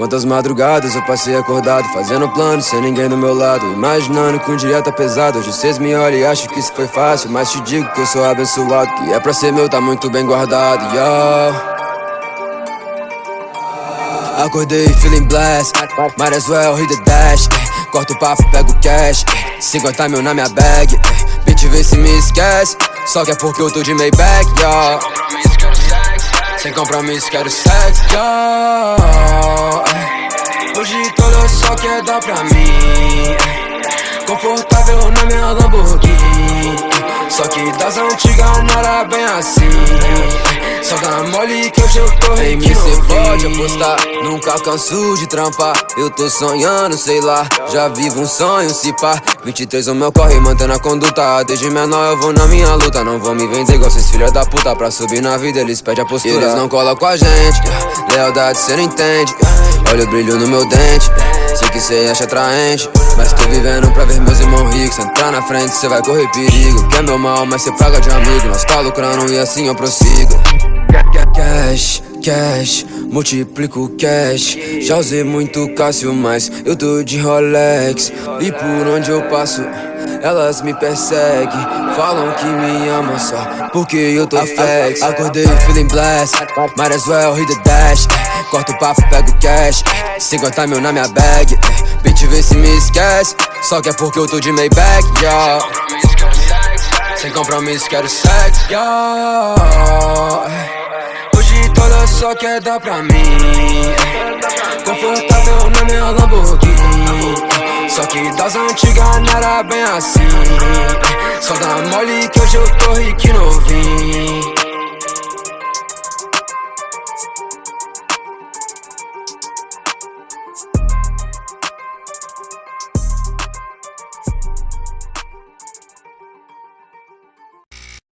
Quantas madrugadas eu passei acordado, fazendo plano, sem ninguém do meu lado. Imaginando que um dia tá pesado. Hoje vocês me olham e acham que isso foi fácil. Mas te digo que eu sou abençoado. Que é pra ser meu, tá muito bem guardado. Acordei feeling blessed. Might as well hit the dash. Corto o papo, pego o cash. 50 mil na minha bag. Bitch, vê se me esquece. Só que é porque eu tô de Maybach, yo. Sem compromisso, quero sexo, yo. Hoje toda só quer dar pra mim. Confortável na minha Lamborghini. Só que das antigas não era bem assim. Só dá mole que hoje eu tô Em mim cê pode apostar, nunca canso de trampar. Eu tô sonhando, sei lá, já vivo um sonho se pá. 23 o meu corre, mantendo a conduta. Desde menor eu vou na minha luta. Não vão me vender igual esses filhos da puta. Pra subir na vida eles pedem a postura. Eles não colam com a gente, lealdade cê não entende. Olha o brilho no meu dente, sei que cê acha atraente. Mas tô vivendo pra ver meus irmãos ricos. Entrar na frente cê vai correr perigo. Quer meu mal, mas cê paga de amigo. Nós tá lucrando e assim eu prossigo Cash, multiplico cash. Já usei muito Cássio, mas eu tô de Rolex. E por onde eu passo, elas me perseguem. Falam que me amam só porque eu tô flex. Acordei feeling blessed, might as well hit the dash. Corto o papo, pego cash. 50 mil na minha bag. Bitch, vê se me esquece. Só que é porque eu tô de Maybach, yo. Sem compromisso, quero sexo, yo só quer dar pra mim. Confortável na minha Lamborghini. Só que das antigas não era bem assim. Só dá mole que hoje eu tô rico e novinho